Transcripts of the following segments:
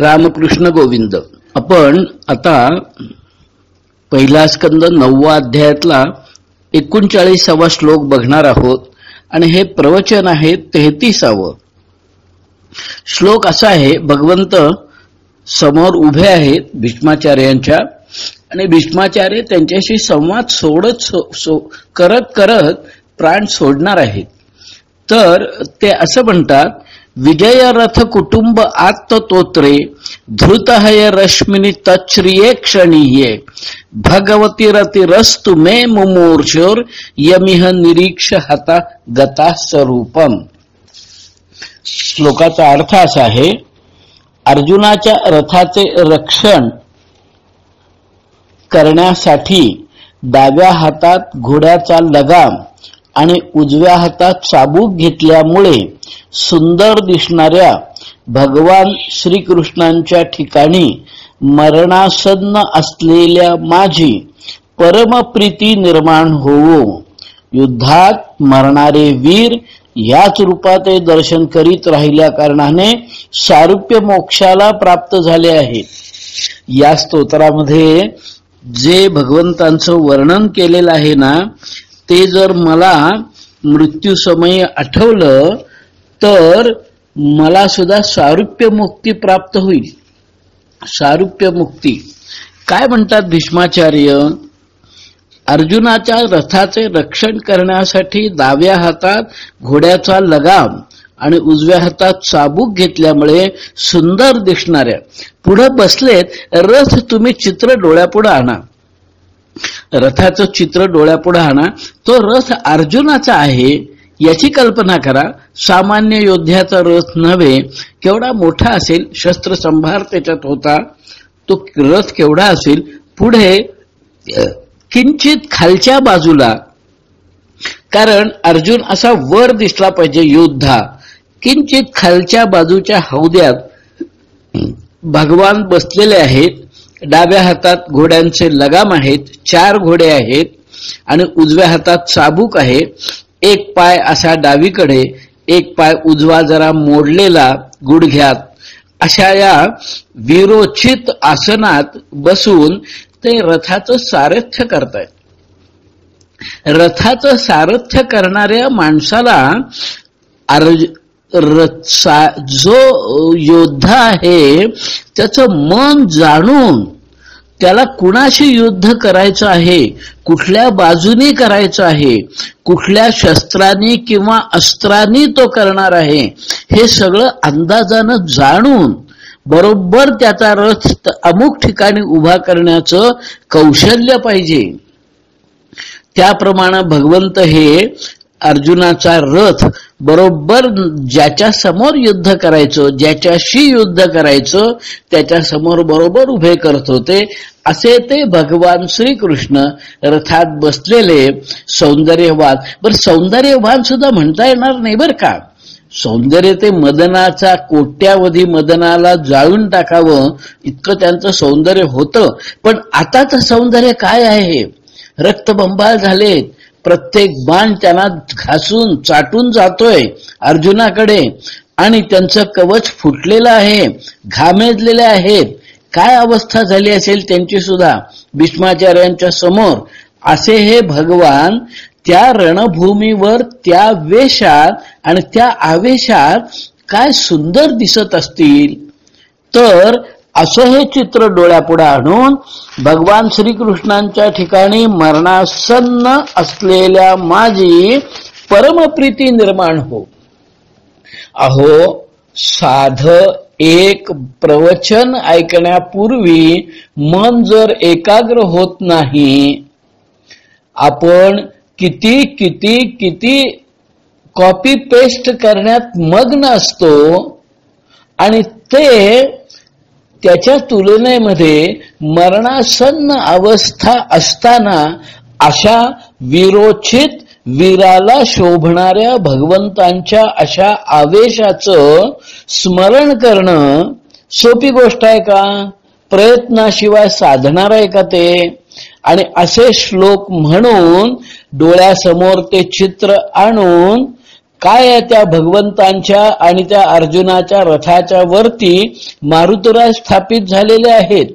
रामकृष्ण गोविंद. आपण आता पहिला स्कंद नववा अध्यायातला एकोणचाळीसावा श्लोक बघणार आहोत. आणि हे प्रवचन आहे तेहतीसावं. श्लोक असा आहे भगवंत समोर उभे आहेत भीष्माचार्यांच्या. आणि भीष्माचार्य त्यांच्याशी संवाद सोडत सो, सो, करत करत प्राण सोडणार आहेत. तर ते असं म्हणतात विजयरथ कुटुंब आत्ततोत्रे धृतहय रश्मिनी तच्छ्रिये क्षणीये भगवती रतिरस्तु मे मुमूर्षोर यमिह निरीक्ष हता गता स्वरूपम श्लोकाचा अर्थ असा आहे अर्जुनाच्या रथाचे रक्षण करण्यासाठी डाव्या हातात घोड्याचा लगाम आणि उजव्या हातात चाबूक घेतल्यामुळे सुंदर दिसणाऱ्या भगवान श्रीकृष्णांच्या ठिकाणी मरणासन्न असलेल्या माझी परमप्रीती निर्माण होवो. युद्धात मरणारे वीर याच रूपात दर्शन करीत राहिल्या कारणाने सारुप्य मोक्षाला प्राप्त झाले आहे या स्तोत्रामध्ये जे भगवंतांचं वर्णन केलेलं आहे ना ते जर मला मृत्यू समय आठवलं तर मला सुद्धा सारुप्य मुक्ती प्राप्त होईल. सारुप्य मुक्ती. काय म्हणतात भीष्माचार्य? अर्जुनाच्या रथाचे रक्षण करण्यासाठी डाव्या हातात घोड्याचा लगाम आणि उजव्या हातात चाबूक घेतल्यामुळे सुंदर दिसणाऱ्या. पुढे बसलेत रथ तुम्ही चित्र डोळ्यापुढे आणा. रथाचं चित्र डोळ्यापुढे आणा तो रथ अर्जुनाचा आहे याची कल्पना करा. सामान्य योद्ध्याचा रथ नव्हे केवढा मोठा असेल शस्त्र संभार त्याच्यात होता. तो रथ केवढा असेल पुढे किंचित खालच्या बाजूला. कारण अर्जुन असा वर दिसला पाहिजे योद्धा. किंचित खालच्या बाजूच्या हौद्यात भगवान बसलेले आहेत. डाव्या हातात घोड्यांचे लगाम आहेत चार घोडे आहेत आणि उजव्या हातात चाबूक आहे. एक पाय असा डावीकडे एक पाय उजवा जरा मोडलेला गुडघ्यात. अशा या विरोचित आसनात बसून ते रथाचं सारथ्य करतायत. रथाचं सारथ्य करणाऱ्या माणसाला अर्ज जो योद्धा आहे त्याचं मन जाणून त्याला कुणाशी युद्ध करायचं आहे कुठल्या बाजूनी करायचं आहे कुठल्या शस्त्राने किंवा अस्त्रांनी तो करणार आहे हे सगळं अंदाजानं जाणून बरोबर त्याचा रथ अमुक ठिकाणी उभा करण्याचं कौशल्य पाहिजे. त्याप्रमाणे भगवंत हे अर्जुनाचा रथ बरोबर ज्याच्या समोर युद्ध करायचं ज्याच्याशी युद्ध करायचं त्याच्यासमोर बरोबर उभे करत होते असे ते भगवान श्रीकृष्ण रथात बसलेले सौंदर्यवान. बर सौंदर्यवान सुद्धा म्हणता येणार नाही बर का? सौंदर्य ते मदनाचा कोट्यावधी मदनाला जाळून टाकावं इतकं त्यांचं सौंदर्य होतं. पण आताचं सौंदर्य काय आहे? रक्तबंबाळ झालेत. प्रत्येक बाण त्यांना घासून चाटून जातोय अर्जुनाकडे. आणि त्यांचं कवच फुटलेलं आहे घामेजलेले आहेत. काय अवस्था झाली असेल त्यांची सुद्धा? भीष्माचार्यांच्या समोर. असे हे भगवान त्या रणभूमीवर त्या वेशात आणि त्या आवेशात काय सुंदर दिसत असतील? तर असं हे चित्र डोळ्यापुढे आणून भगवान श्रीकृष्णांच्या ठिकाणी मरणासन्न असलेल्या माझी परमप्रीती निर्माण हो. अहो साध एक प्रवचन ऐकण्यापूर्वी मन जर एकाग्र होत नाही आपण किती किती किती कॉपी पेस्ट करण्यात मग्न असतो आणि ते त्याच्या तुलनेमध्ये मरणासन्न अवस्था असताना अशा विरोचित वीराला शोभणाऱ्या भगवंतांच्या अशा आवेशाचं स्मरण करणं सोपी गोष्ट आहे का? प्रयत्नाशिवाय साधणार आहे का ते? आणि असे श्लोक म्हणून डोळ्यासमोर ते चित्र आणून काय आहे त्या भगवंतांच्या आणि त्या अर्जुनाच्या रथाच्या वरती मारुतराज स्थापित झालेले आहेत?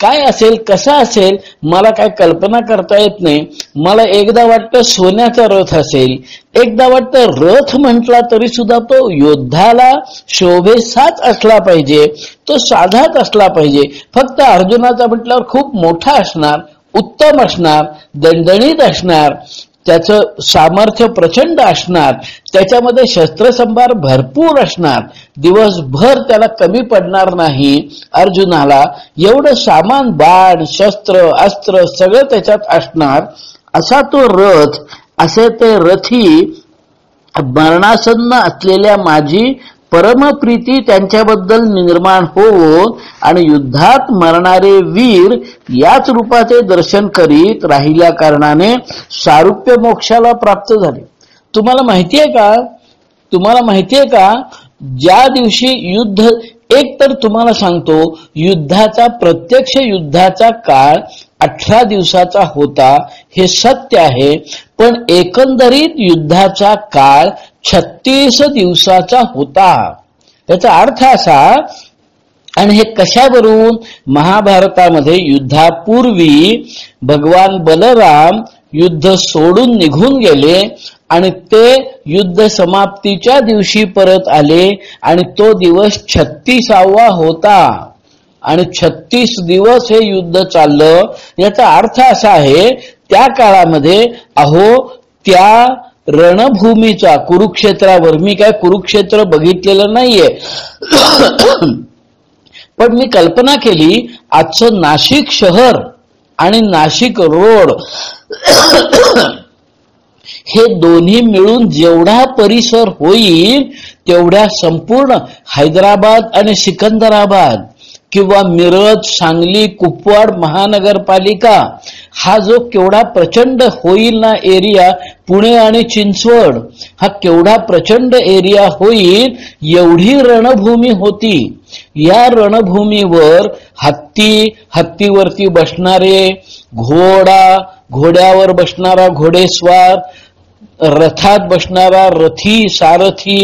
काय असेल कसा असेल मला काय कल्पना करता येत नाही. मला एकदा वाटतं सोन्याचा रथ असेल. एकदा वाटतं रथ म्हटला तरी सुद्धा तो योद्धाला शोभेसाच असला पाहिजे तो साधाच असला पाहिजे. फक्त अर्जुनाचा म्हटल्यावर खूप मोठा असणार उत्तम असणार दणदणीत असणार. त्याचं सामर्थ्य प्रचंड असणार त्याच्यामध्ये शस्त्रसंभार भरपूर असणार दिवसभर त्याला कमी पडणार नाही. अर्जुनाला एवढं सामान बाण शस्त्र अस्त्र सगळं त्याच्यात असणार. असा तो रथ असे ते रथी मरणासन्न असलेल्या माझी परमप्रीती त्यांच्याबद्दल निर्माण होवो आणि युद्धात मरणारे वीर याच रूपाचे दर्शन करीत राहिल्या कारणाने सारुप्य मोक्षाला प्राप्त झाले. तुम्हाला माहितीये का? तुम्हाला माहितीये का? ज्या दिवशी युद्ध एक तर तुम्हाला सांगतो युद्धाचा प्रत्यक्ष युद्धाचा काळ अठरा दिवसाचा होता हे सत्य आहे पण एकंदरीत युद्धाचा काळ छत्तीस दिवसाचा होता. त्याचा अर्थ असा आणि हे कशावरून? महाभारतामध्ये युद्धापूर्वी भगवान बलराम युद्ध सोडून निघून गेले आणि ते युद्ध समाप्तीच्या दिवशी परत आले आणि तो दिवस छत्तीसावा होता. आणि छत्तीस दिवस हे युद्ध चाललं याचा अर्थ असा आहे त्या काळामध्ये अहो त्या रणभूमीचा कुरुक्षेत्रावर मी काय कुरुक्षेत्र बघितलेलं नाहीये. पण मी कल्पना केली आजचं नाशिक शहर आणि नाशिक रोड हे दोन्ही मिळून जेवढा परिसर होईल तेवढ्या संपूर्ण हैदराबाद आणि सिकंदराबाद. किंवा मिरज सांगली कुपवाड महानगरपालिका हा जो केवढा प्रचंड होईल ना एरिया पुणे आणि चिंचवड हा केवढा प्रचंड एरिया होईल एवढी रणभूमी होती. या रणभूमीवर हत्ती हत्तीवरती बसणारे घोडा घोड्यावर बसणारा घोडेस्वार रथात बसणारा रथी सारथी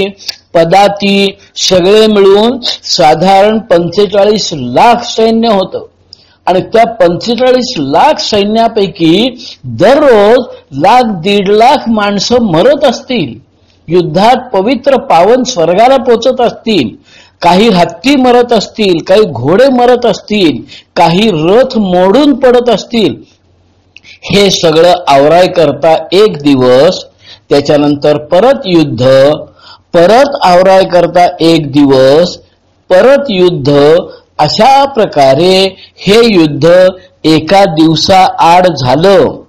पदाती सगळे मिळून साधारण पंचेचाळीस लाख सैन्य होतं. आणि त्या पंचेचाळीस लाख सैन्यापैकी दररोज लाख दीड लाख माणसं मरत असतील. युद्धात पवित्र पावन स्वर्गाला पोचत असतील. काही हत्ती मरत असतील काही घोडे मरत असतील काही रथ मोडून पडत असतील. हे सगळं आवराय करता एक दिवस त्याच्यानंतर परत युद्ध परत आवराय करता एक दिवस परत युद्ध अशा प्रकारे हे युद्ध एका दिवसा आड झालं.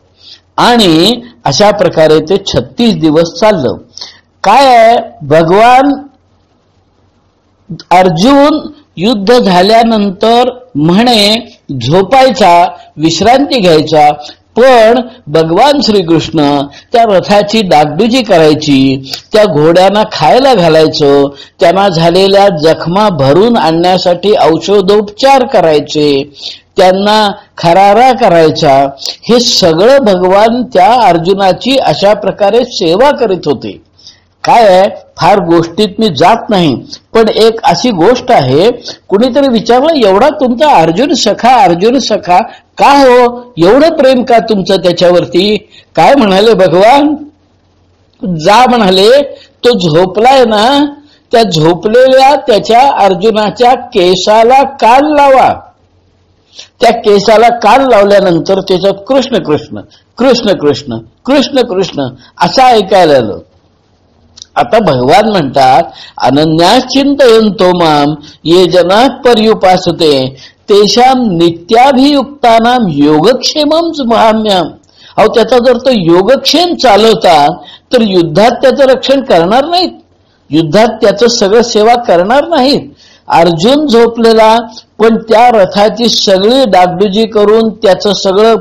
आणि अशा प्रकारे ते छत्तीस दिवस चाललं. काय भगवान अर्जुन युद्ध झाल्यानंतर म्हणे झोपायचा विश्रांती घ्यायचा पण भगवान श्रीकृष्ण त्या रथाची डागडुजी करायची त्या घोड्यांना खायला घालायचं त्यांना झालेल्या जखमा भरून आणण्यासाठी औषधोपचार करायचे त्यांना खरारा करायचा हे सगळं भगवान त्या अर्जुनाची अशा प्रकारे सेवा करीत होते. काय आहे? फार गोष्टीत मी जात नाही पण एक अशी गोष्ट आहे कुणीतरी विचारलं एवढा तुमचा अर्जुन सखा अर्जुन सखा का हो? एवढं प्रेम का तुमचं त्याच्यावरती? काय म्हणाले भगवान? जा म्हणाले तो झोपलाय ना त्या झोपलेल्या त्याच्या अर्जुनाच्या केसाला कान लावा. त्या केसाला कान लावल्यानंतर त्याच्यात कृष्ण कृष्ण कृष्ण कृष्ण कृष्ण कृष्ण असं ऐकायला आलं. आता भगवान म्हणतात अनन्यास चिंतयंतो माम ये जना पर्युपासते तेशाम नित्याभियुक्तानाम योगक्षेमम महाम्याम अहो त्याचा जर तो योगक्षेम चालवता तर युद्धात त्याचं रक्षण करणार नाहीत. युद्धात त्याचं सगळं सेवा करणार नाहीत. अर्जुन झोपलेला पण त्या रथाची सगळी डागडुजी करून त्याचं सगळं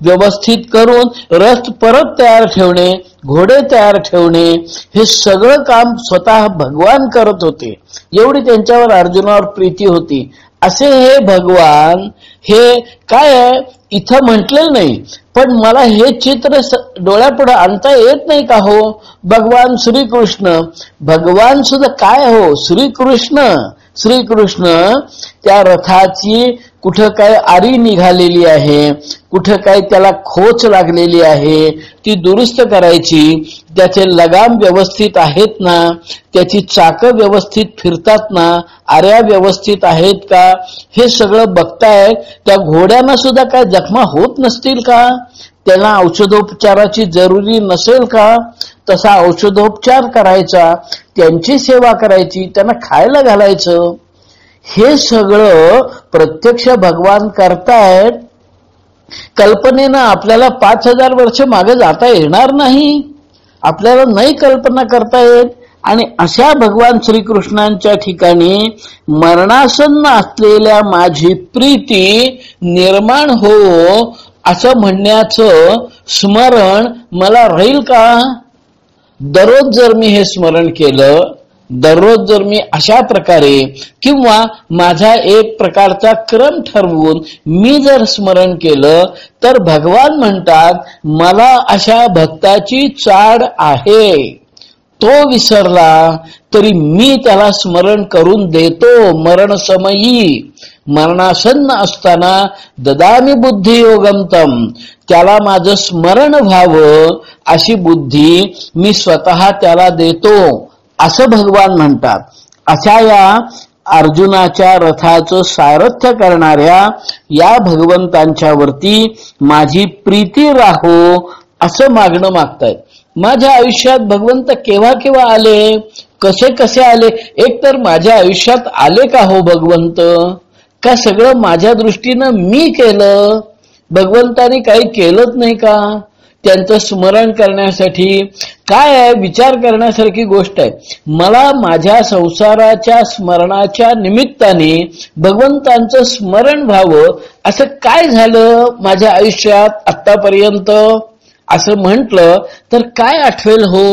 व्यवस्थित करून रथ परत तयार ठेवणे घोडे तयार ठेवणे हे सगळं काम स्वतः भगवान करत होते. एवढी त्यांच्यावर अर्जुनावर प्रीती होती. असे हे भगवान हे काय आहे? इथं म्हटलेलं नाही. पण मला हे चित्र डोळ्यापुढे आणता येत नाही का हो? भगवान श्रीकृष्ण. भगवान सुद्धा काय हो? श्रीकृष्ण. श्रीकृष्ण त्या रथाची कुठं काय आरी निघालेली आहे कुठं काय त्याला खोच लागलेली आहे ती दुरुस्त करायची त्याचे लगाम व्यवस्थित आहेत ना त्याची चाकं व्यवस्थित फिरतात ना आऱ्या व्यवस्थित आहेत का हे सगळं बघताय त्या घोड्यांना सुद्धा काय जखमा होत नसतील का? त्यांना औषधोपचाराची जरुरी नसेल का? तसा औषधोपचार करायचा त्यांची सेवा करायची त्यांना खायला घालायचं. हे सगळं प्रत्यक्ष भगवान करतायत. कल्पनेनं आपल्याला पाच हजार वर्ष मागे जाता येणार नाही. आपल्याला नाही कल्पना करता येत आणि अशा भगवान श्रीकृष्णांच्या ठिकाणी मरणासन्न असलेल्या माझी प्रीती निर्माण हो असं म्हणण्याचं स्मरण मला राहील का? दररोज जर मी हे स्मरण केलं दररोज जर मी अशा प्रकारे किंवा माझा एक प्रकारचा क्रम ठरवून मी जर स्मरण केलं तर भगवान म्हणतात मला अशा भक्ताची चाड आहे. तो विसरला तरी मी त्याला स्मरण करून देतो मरण समयी मरणासन्न असताना ददामी बुद्धी योगमतम त्याला माझं स्मरण व्हावं अशी बुद्धी मी स्वतः त्याला देतो. असं भगवान म्हणतात. अशा या अर्जुनाच्या रथाचं सारथ्य करणाऱ्या या भगवंतांच्या वरती माझी प्रीती राहो असं मागणं मागतायत. माझ्या आयुष्यात भगवंत केव्हा केव्हा आले? कसे कसे आले? एक तर माझ्या आयुष्यात आले का हो भगवंत? का सगळं माझ्या दृष्टीनं मी केलं? भगवंतानी काही केलंच नाही का? त्यांचं स्मरण करण्यासाठी काय आहे? विचार करण्यासारखी गोष्ट आहे. मला माझ्या संसाराच्या स्मरणाच्या निमित्ताने भगवंतांचं स्मरण व्हावं. असं काय झालं माझ्या आयुष्यात आतापर्यंत असं म्हटलं तर काय आठवेल हो?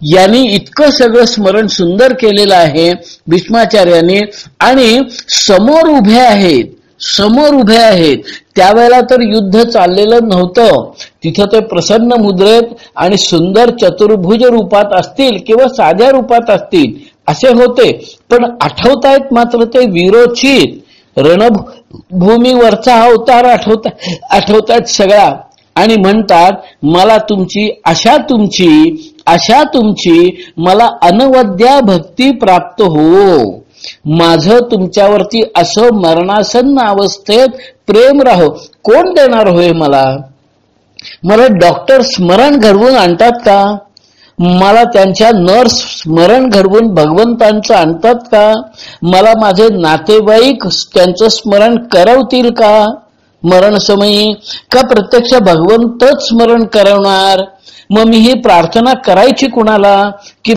यांनी इतकं सगळं स्मरण सुंदर केलेलं आहे भीष्माचार्याने आणि समोर उभे आहेत. समोर उभे आहेत. त्यावेळेला तर युद्ध चाललेलं नव्हतं. तिथं ते प्रसन्न मुद्रेत आणि सुंदर चतुर्भुज रूपात असतील किंवा साध्या रूपात असतील असे होते. पण आठवतायत मात्र ते विरोचित. रणभूमीवरचा अवतार आठवता आठवतात सगळा आणि म्हणतात मला तुमची अशा तुमची अशा तुमची मला अनवद्या भक्ती प्राप्त हो. माझं तुमच्यावरती असं मरणासन्न अवस्थेत प्रेम राहो. कोण देणार होय मला? मला डॉक्टर स्मरण घडवून आणतात का? मला त्यांच्या नर्स स्मरण घडवून भगवंतांचं आणतात का? मला माझे नातेवाईक त्यांचं स्मरण करवतील का? मरण समयी का प्रत्यक्ष भगवंतच स्मरण करवणार? मग मी ही प्रार्थना करायची कुणाला? की